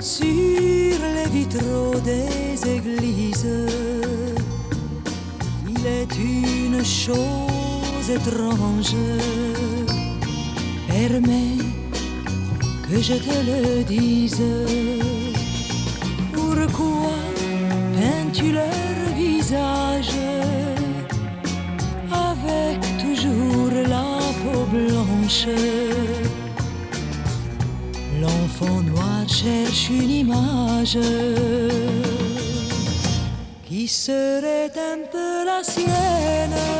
sur les vitraux des églises. Il est une chose étrange. Permets que je te le dise. Pourquoi peins-tu leur visage avec toujours la peau blanche? L'enfant noir cherche une image qui serait un peu la sienne.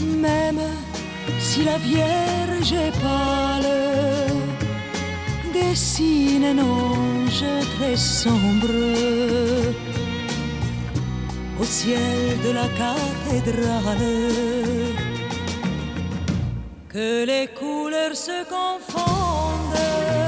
Même si la Vierge est pâle, dessine un ange très sombre au ciel de la cathédrale. Que les couleurs se confondent.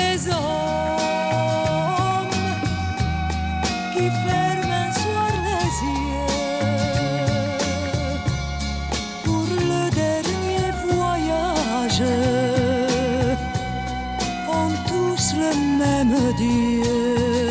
Les hommes qui ferment soir les yeux pour le dernier voyage ont tous le même Dieu.